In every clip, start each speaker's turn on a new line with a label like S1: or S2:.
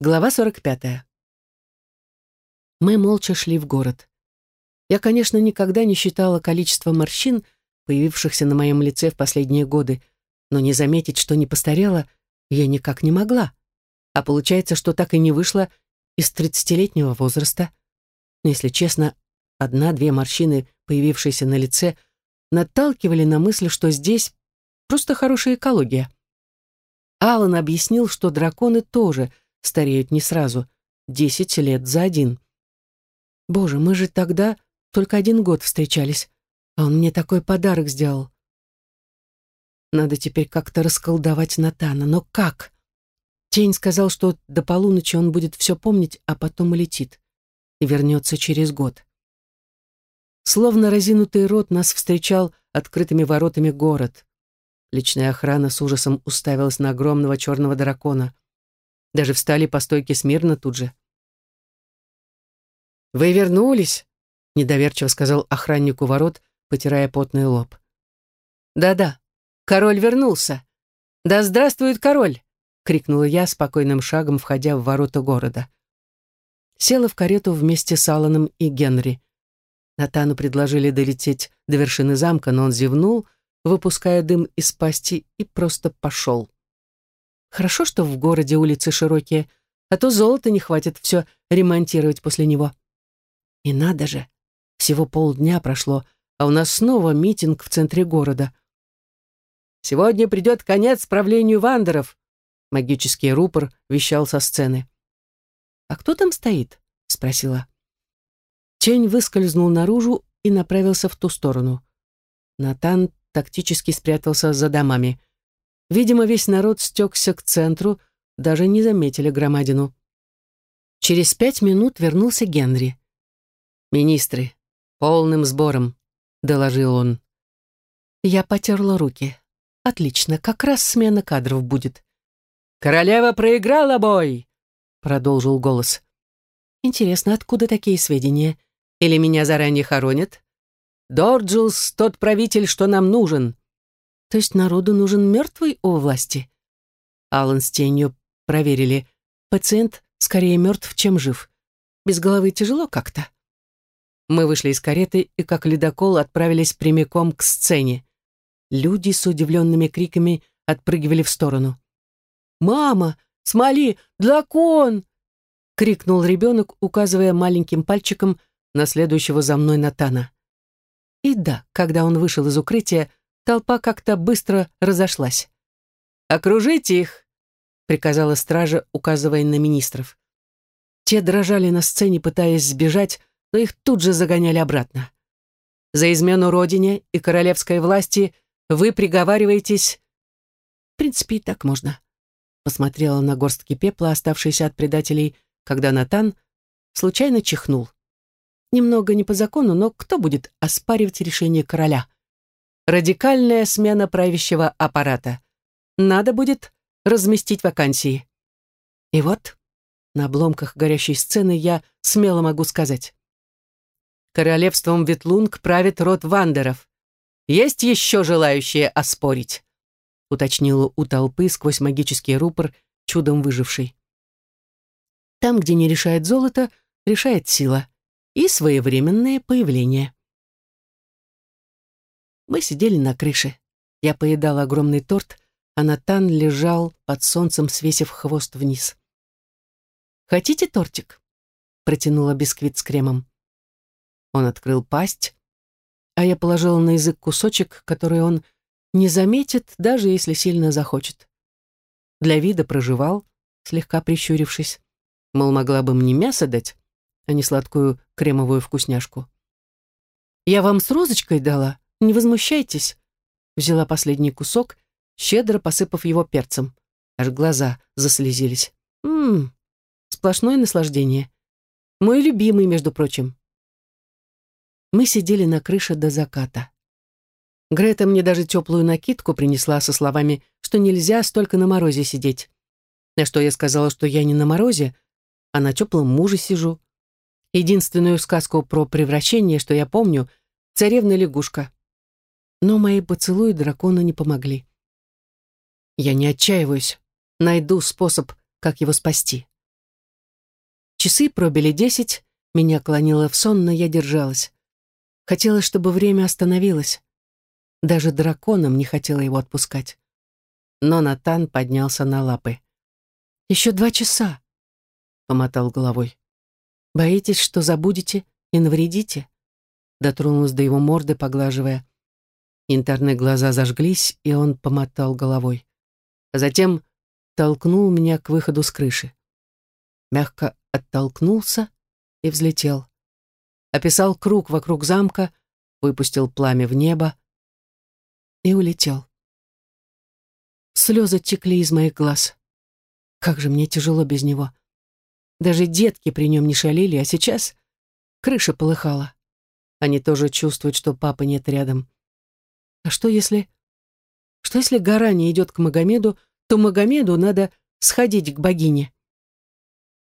S1: Глава 45. Мы молча шли в город. Я, конечно, никогда не считала количество морщин, появившихся на моем лице в последние годы, но не заметить, что не постарела, я никак не могла. А получается, что так и не вышла из тридцатилетнего возраста. Но, если честно, одна-две морщины, появившиеся на лице, наталкивали на мысль, что здесь просто хорошая экология. Алан объяснил, что драконы тоже — стареют не сразу, десять лет за один. Боже, мы же тогда только один год встречались, а он мне такой подарок сделал. Надо теперь как-то расколдовать Натана, но как? Тень сказал, что до полуночи он будет все помнить, а потом улетит и вернется через год. Словно разинутый рот нас встречал открытыми воротами город. Личная охрана с ужасом уставилась на огромного черного дракона — даже встали по стойке смирно тут же. «Вы вернулись?» — недоверчиво сказал охраннику ворот, потирая потный лоб. «Да-да, король вернулся. Да здравствует король!» — крикнула я спокойным шагом, входя в ворота города. Села в карету вместе с Алланом и Генри. Натану предложили долететь до вершины замка, но он зевнул, выпуская дым из пасти, и просто пошел. Хорошо, что в городе улицы широкие, а то золота не хватит все ремонтировать после него. И надо же, всего полдня прошло, а у нас снова митинг в центре города. «Сегодня придет конец правлению вандеров», — магический рупор вещал со сцены. «А кто там стоит?» — спросила. Тень выскользнул наружу и направился в ту сторону. Натан тактически спрятался за домами. Видимо, весь народ стекся к центру, даже не заметили громадину. Через пять минут вернулся Генри. «Министры, полным сбором», — доложил он. Я потерла руки. «Отлично, как раз смена кадров будет». «Королева проиграла бой!» — продолжил голос. «Интересно, откуда такие сведения? Или меня заранее хоронят?» «Дорджилс — тот правитель, что нам нужен. То есть народу нужен мертвый у власти? Алан с тенью проверили. Пациент скорее мертв, чем жив. Без головы тяжело как-то. Мы вышли из кареты и, как ледокол, отправились прямиком к сцене. Люди с удивленными криками отпрыгивали в сторону. «Мама! Смоли! Дракон!» — крикнул ребенок, указывая маленьким пальчиком на следующего за мной Натана. И да, когда он вышел из укрытия, толпа как-то быстро разошлась. «Окружите их!» — приказала стража, указывая на министров. Те дрожали на сцене, пытаясь сбежать, но их тут же загоняли обратно. «За измену родине и королевской власти вы приговариваетесь...» «В принципе, и так можно», — посмотрела на горстки пепла, оставшиеся от предателей, когда Натан случайно чихнул. Немного не по закону, но кто будет оспаривать решение короля? Радикальная смена правящего аппарата. Надо будет разместить вакансии. И вот, на обломках горящей сцены я смело могу сказать. Королевством Ветлунг правит род Вандеров. Есть еще желающие оспорить? Уточнила у толпы сквозь магический рупор, чудом выживший. Там, где не решает золото, решает сила и своевременное появление. Мы сидели на крыше. Я поедал огромный торт, а Натан лежал под солнцем, свесив хвост вниз. «Хотите тортик?» — протянула бисквит с кремом. Он открыл пасть, а я положила на язык кусочек, который он не заметит, даже если сильно захочет. Для вида проживал, слегка прищурившись. Мол, могла бы мне мясо дать, а не сладкую кремовую вкусняшку. «Я вам с розочкой дала», не возмущайтесь. Взяла последний кусок, щедро посыпав его перцем. Аж глаза заслезились. Ммм, сплошное наслаждение. Мой любимый, между прочим. Мы сидели на крыше до заката. Грета мне даже теплую накидку принесла со словами, что нельзя столько на морозе сидеть. На что я сказала, что я не на морозе, а на теплом муже сижу. Единственную сказку про превращение, что я помню, царевна-лягушка. Но мои поцелуи дракона не помогли. Я не отчаиваюсь, найду способ, как его спасти. Часы пробили десять, меня клонило в сон, но я держалась. Хотелось, чтобы время остановилось. Даже драконом не хотела его отпускать. Но Натан поднялся на лапы. «Еще два часа», — помотал головой. «Боитесь, что забудете и навредите?» Дотронулась до его морды, поглаживая. Янтарные глаза зажглись, и он помотал головой. Затем толкнул меня к выходу с крыши. Мягко оттолкнулся и взлетел. Описал круг вокруг замка, выпустил пламя в небо и улетел. Слезы текли из моих глаз. Как же мне тяжело без него. Даже детки при нем не шалили, а сейчас крыша полыхала. Они тоже чувствуют, что папы нет рядом. А что если... Что если гора не идет к Магомеду, то Магомеду надо сходить к богине?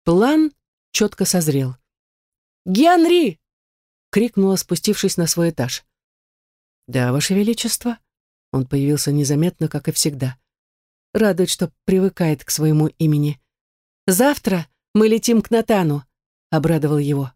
S1: План четко созрел. «Генри!» — крикнула, спустившись на свой этаж. «Да, Ваше Величество». Он появился незаметно, как и всегда. Радует, что привыкает к своему имени. «Завтра мы летим к Натану», — обрадовал его.